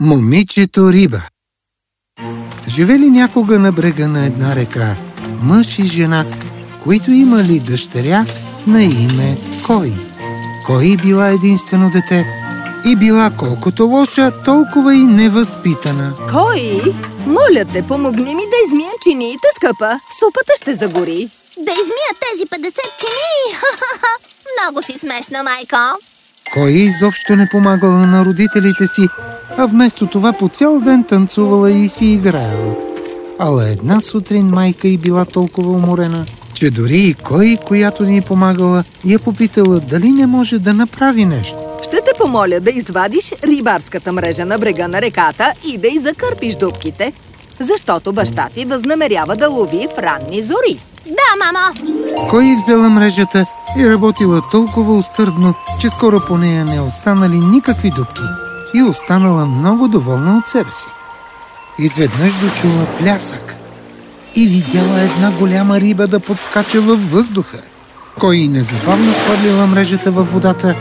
Момичето риба Живели някога на брега на една река мъж и жена, които имали дъщеря на име Кой. Кой била единствено дете и била колкото лоша, толкова и невъзпитана. Кой? Моля те, помогни ми да измия чиниите, скъпа. Супата ще загори. Да измия тези 50 чини? Много си смешна, майко. Кой изобщо не помагала на родителите си, а вместо това по цял ден танцувала и си играела. Ала една сутрин майка й била толкова уморена, че дори и кой, която ни е помагала, я попитала дали не може да направи нещо. Ще те помоля да извадиш рибарската мрежа на брега на реката и да й закърпиш дубките, защото баща ти възнамерява да лови в ранни зори. Да, мамо! Кой взела мрежата и работила толкова усърдно, че скоро по нея не останали никакви дубки и останала много доволна от себе си. Изведнъж дочула плясък и видяла една голяма риба да подскача във въздуха. Кой незабавно хвърлила мрежата във водата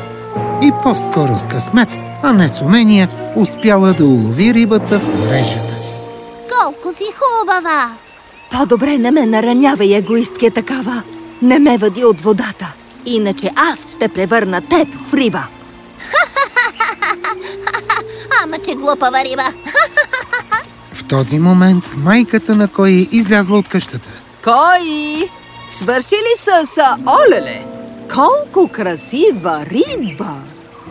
и по-скоро с късмет, а не с умения, успяла да улови рибата в мрежата си. Колко си хубава! По-добре не ме наранявай, егоистки е такава. Не ме въди от водата. Иначе аз ще превърна теб в риба. Ама че глупава риба! В този момент майката на Кой излязла от къщата. Кой? Свърши ли с олеле? Колко красива риба!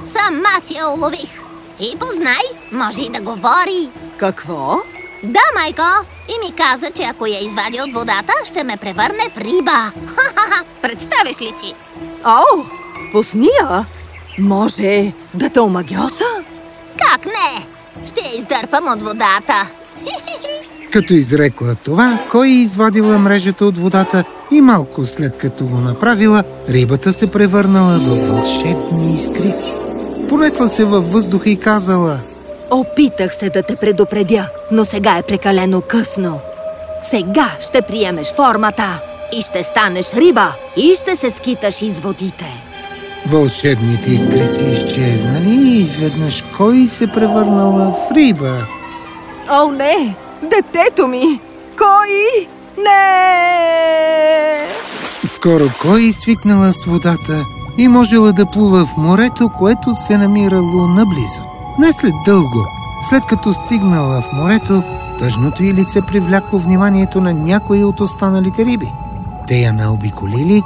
Сама си я улових. И познай, може и да говори. Какво? Да, майко. И ми каза, че ако я извади от водата, ще ме превърне в риба. Ха-ха-ха! Представиш ли си? О, посния! Може да те омагьоса? Как не? Ще издърпам от водата. Като изрекла това, Кой извадила мрежата от водата и малко след като го направила, рибата се превърнала в вълшебни искрици. Понесла се във въздуха и казала Опитах се да те предупредя, но сега е прекалено късно. Сега ще приемеш формата и ще станеш риба и ще се скиташ из водите. Вълшебните искрици изчезнали и изведнъж Кой се превърнала в риба. О, не! Детето ми! Кой? Не! Скоро Кой свикнала с водата и можела да плува в морето, което се намирало наблизо. Не след дълго, след като стигнала в морето, тъжното й лице привлякло вниманието на някои от останалите риби. Те я наобиколили,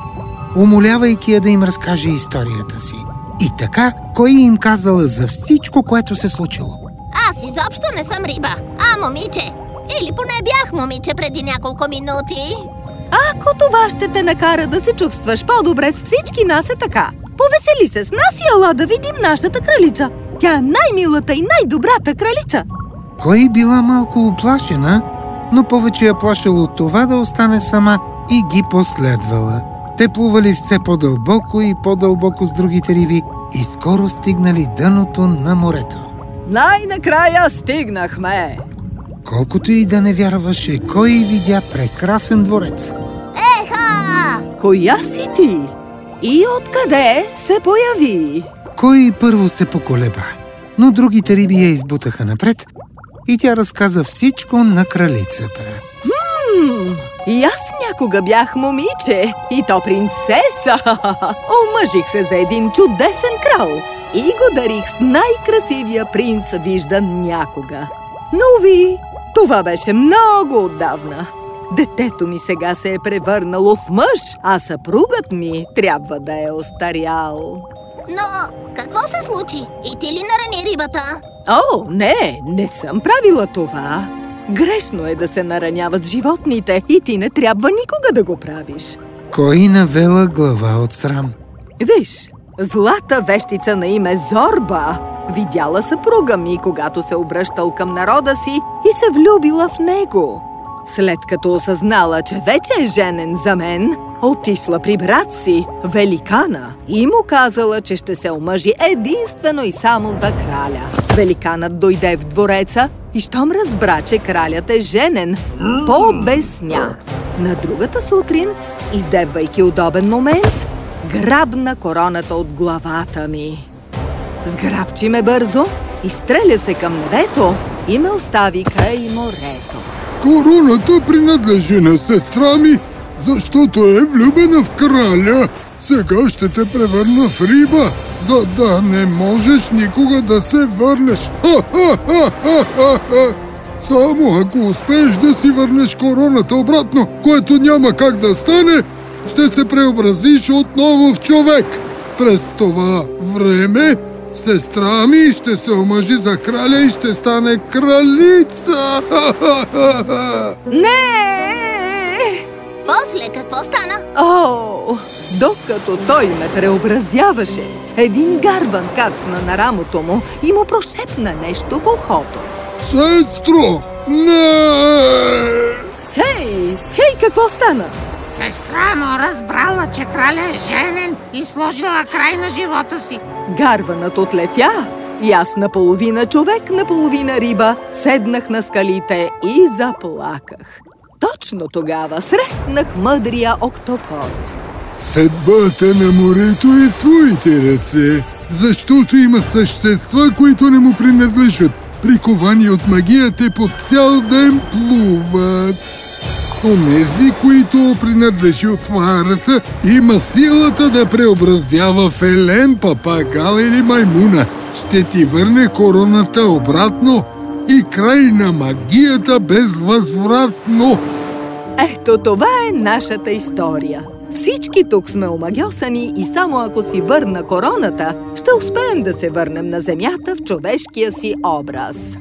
умолявайки я да им разкаже историята си. И така, кой им казала за всичко, което се случило. Аз изобщо не съм риба, а момиче. Или поне бях момиче преди няколко минути. Ако това ще те накара да се чувстваш по-добре с всички нас е така. Повесели се с нас и ела да видим нашата кралица. Тя е най-милата и най-добрата кралица. Кой била малко оплашена, но повече я плашало от това да остане сама и ги последвала. Те плували все по-дълбоко и по-дълбоко с другите риби и скоро стигнали дъното на морето. Най-накрая стигнахме! Колкото и да не вярваше, кой видя прекрасен дворец. Еха! Коя си ти? И откъде се появи? Кой първо се поколеба, но другите риби я избутаха напред и тя разказа всичко на кралицата. Хм, и аз някога бях момиче, и то принцеса. Омъжих се за един чудесен крал и го дарих с най-красивия принц, виждан някога. Но ви, това беше много отдавна. Детето ми сега се е превърнало в мъж, а съпругът ми трябва да е остарял. Но какво се случи? И ти ли нарани рибата? О, не, не съм правила това. Грешно е да се нараняват животните и ти не трябва никога да го правиш. Кой навела глава от срам? Виж, злата вещица на име Зорба видяла съпруга ми, когато се обръщал към народа си и се влюбила в него. След като осъзнала, че вече е женен за мен, отишла при брат си, Великана, и му казала, че ще се омъжи единствено и само за краля. Великанът дойде в двореца и щом разбра, че кралят е женен, по-безсмя. На другата сутрин, издебвайки удобен момент, грабна короната от главата ми. Сграбчи ме бързо изстреля се към небето и ме остави край морето. Короната принадлежи на сестра ми, защото е влюбена в краля. Сега ще те превърна в риба, за да не можеш никога да се върнеш. Само ако успееш да си върнеш короната обратно, което няма как да стане, ще се преобразиш отново в човек. През това време сестра ми ще се омъжи за краля и ще стане кралица. Не! После какво стана? О, докато той ме преобразяваше, един гарван кацна на рамото му и му прошепна нещо в ухото. Сестро, не! Хей, хей, какво стана? Сестра му разбрала, че краля е женен и сложила край на живота си. Гарванът отлетя и аз наполовина човек, наполовина риба, седнах на скалите и заплаках. Точно тогава срещнах мъдрия октопод. Съдбата на морето е в твоите ръце, защото има същества, които не му принадлежат. Приковани от магията по цял ден плуват. Онези, които принадлежи отварата, има силата да преобразява в елен, папагал или маймуна. Ще ти върне короната обратно и край на магията безвъзвратно. Ето това е нашата история. Всички тук сме омагьосани и само ако си върна короната, ще успеем да се върнем на земята в човешкия си образ.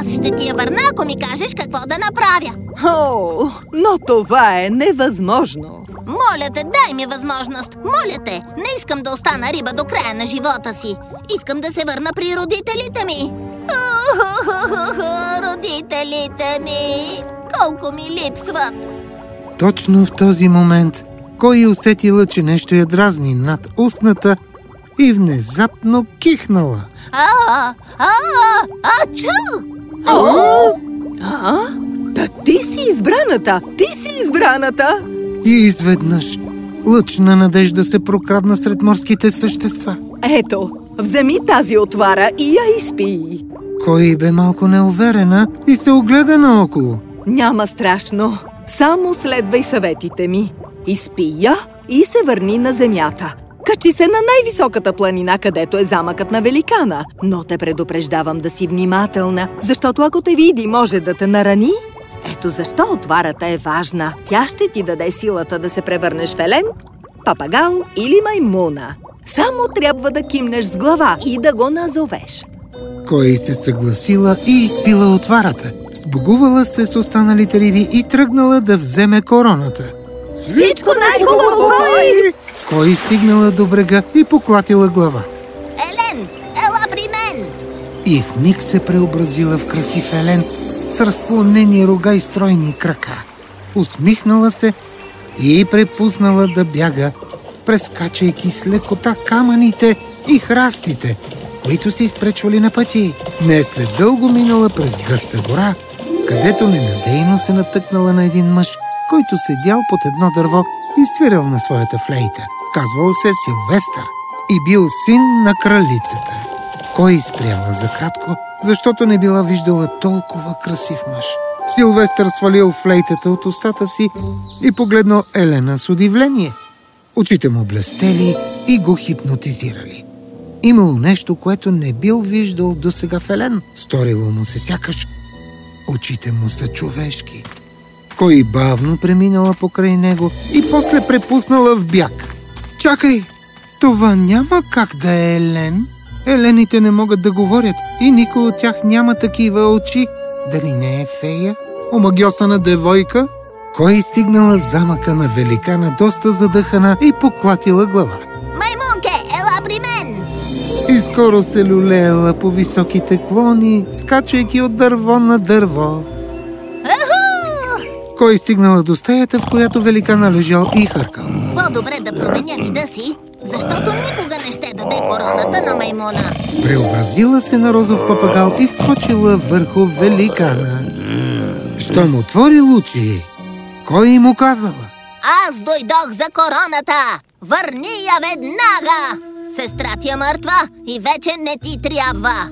Аз ще ти я върна, ако ми кажеш какво да направя. О, но това е невъзможно. Моля те, дай ми възможност. Моля те, не искам да остана риба до края на живота си. Искам да се върна при родителите ми. Родителите ми! Колко ми липсват! Точно в този момент кой усетила, че нещо я дразни над устната и внезапно кихнала. А, а, а! А? Та ти си избраната! Ти си избраната! И изведнъж лъч на надежда се прокрадна сред морските същества. Ето, вземи тази отвара и я изпий. Кой бе малко неуверена и се огледа наоколо. Няма страшно. Само следвай съветите ми. Изпи я и се върни на земята. Качи се на най-високата планина, където е замъкът на великана. Но те предупреждавам да си внимателна, защото ако те види, може да те нарани. Ето защо отварата е важна. Тя ще ти даде силата да се превърнеш в елен, папагал или маймуна. Само трябва да кимнеш с глава и да го назовеш. Кой се съгласила и изпила отварата. Сбогувала се с останалите риби и тръгнала да вземе короната. Всичко най-хубаво, кой! Кой стигнала до брега и поклатила глава. Елен, ела при мен! И в миг се преобразила в красив елен с разклонени рога и стройни крака. Усмихнала се и препуснала да бяга, прескачайки с лекота камъните и храстите, които се изпречвали на пъти. Не след дълго минала през гъста гора, където ненадейно се натъкнала на един мъж, който седял под едно дърво и свирил на своята флейта. Казвал се Силвестър и бил син на кралицата. Кой спряла за кратко, защото не била виждала толкова красив мъж. Силвестър свалил флейтата от устата си и погледнал Елена с удивление. Очите му блестели и го хипнотизирали. Имало нещо, което не бил виждал до сега в Елен. Сторило му се сякаш. Очите му са човешки. Кой бавно преминала покрай него и после препуснала в бяг. Чакай, това няма как да е Елен. Елените не могат да говорят и никой от тях няма такива очи. Дали не е фея? Омагьосана девойка? Кой стигнала замъка на великана доста задъхана и поклатила глава. Маймунке, ела при мен! И скоро се люлеела по високите клони, скачайки от дърво на дърво. Кой стигнала до стаята, в която великана лежал и хъркал. По-добре да променя вида си, защото никога не ще даде короната на маймуна. Преобразила се на розов папагал и скочила върху великана. Щом отворил очи, кой му казала? Аз дойдох за короната! Върни я веднага! Сестра ти е мъртва и вече не ти трябва!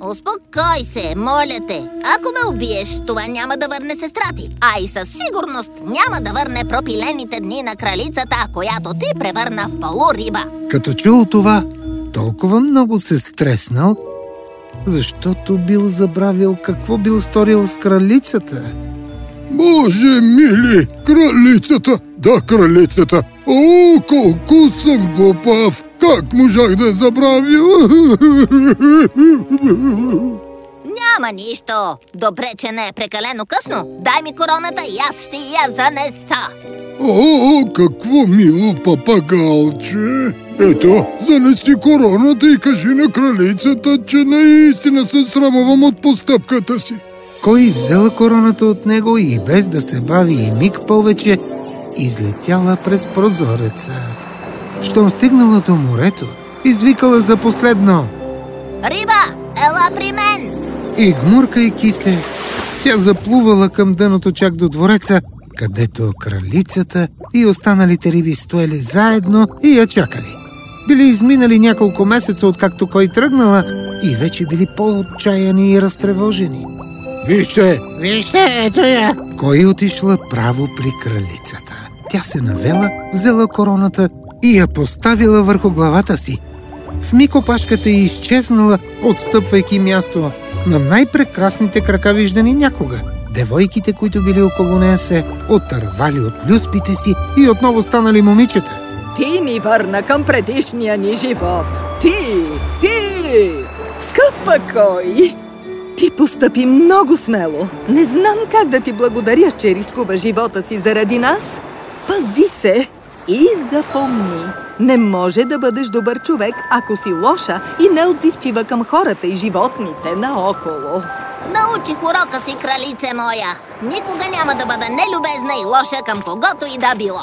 Успокой се, моля те. Ако ме убиеш, това няма да върне сестра ти. А и със сигурност няма да върне пропилените дни на кралицата, която ти превърна в полуриба. Като чул това, толкова много се стреснал, защото бил забравил какво бил сторил с кралицата. Боже мили, кралицата! Да, кралицата! О, колко съм глупав! Как можах да забравя? Няма нищо. Добре, че не е прекалено късно. Дай ми короната и аз ще я занеса. О, какво мило папагалче! Ето, занеси короната и кажи на кралицата, че наистина се срамувам от постъпката си. Кой взела короната от него и без да се бави и миг повече, излетяла през прозореца. Щом стигнала до морето, извикала за последно Риба, ела при мен! и гмуркайки се, тя заплувала към дъното чак до двореца, където кралицата и останалите риби стоели заедно и я чакали. Били изминали няколко месеца, откакто кой тръгнала и вече били по-отчаяни и разтревожени. Вижте, вижте, ето я! Кой отишла право при кралицата. Тя се навела, взела короната и я поставила върху главата си. В миг опашката й изчезнала, отстъпвайки място на най-прекрасните крака виждани някога. Девойките, които били около нея, се отървали от люспите си и отново станали момичета. Ти ни върна към предишния ни живот. Ти, ти! Скъпа кой! Ти постъпи много смело. Не знам как да ти благодаря, че рискува живота си заради нас. Пази се и запомни. Не може да бъдеш добър човек, ако си лоша и неотзивчива към хората и животните наоколо. Научих урока си, кралице моя. Никога няма да бъда нелюбезна и лоша към когото и да било.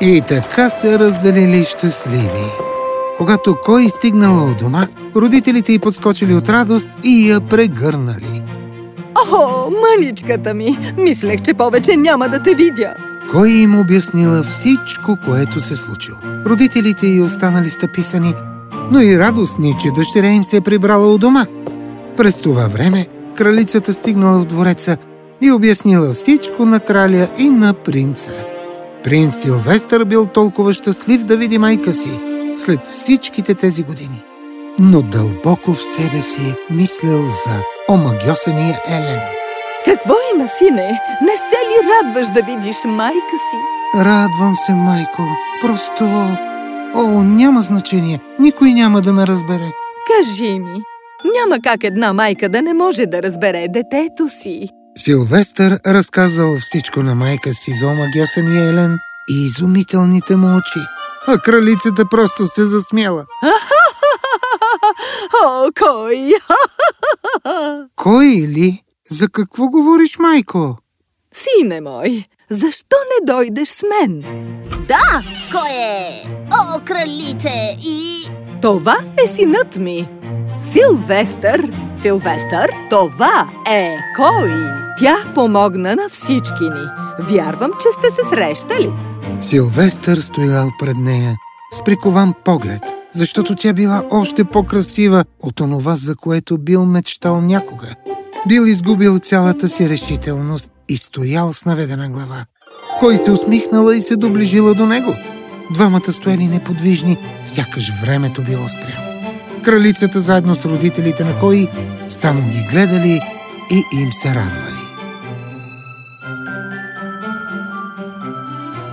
И така се разделили щастливи. Когато кой стигнала от дома, родителите й подскочили от радост и я прегърнали. О, мъничката ми! Мислех, че повече няма да те видя. Кой им обяснила всичко, което се случило. Родителите й останали стъписани, но и радостни, че дъщеря им се е прибрала у дома. През това време кралицата стигнала в двореца и обяснила всичко на краля и на принца. Принц Силвестър бил толкова щастлив да види майка си след всичките тези години. Но дълбоко в себе си мислял за омагьосания Елен. Какво има, сине? Не се ли радваш да видиш майка си? Радвам се, майко. Просто... О, няма значение. Никой няма да ме разбере. Кажи ми, няма как една майка да не може да разбере детето си. Силвестър разказал всичко на майка си за омагьосания Елен и изумителните му очи. А кралицата просто се засмяла. О, кой? Кой ли? За какво говориш, майко? Сине мой, защо не дойдеш с мен? Да, кой е? О, кралице и... Това е синът ми. Силвестър. Силвестър, това е кой? Тя помогна на всички ни. Вярвам, че сте се срещали. Силвестър стоял пред нея с прикован поглед, защото тя била още по-красива от онова, за което бил мечтал някога. Бил изгубил цялата си решителност и стоял с наведена глава. Кой се усмихнала и се доближила до него? Двамата стояли неподвижни, сякаш времето било спряло. Кралицата заедно с родителите на Кой само ги гледали и им се радвали.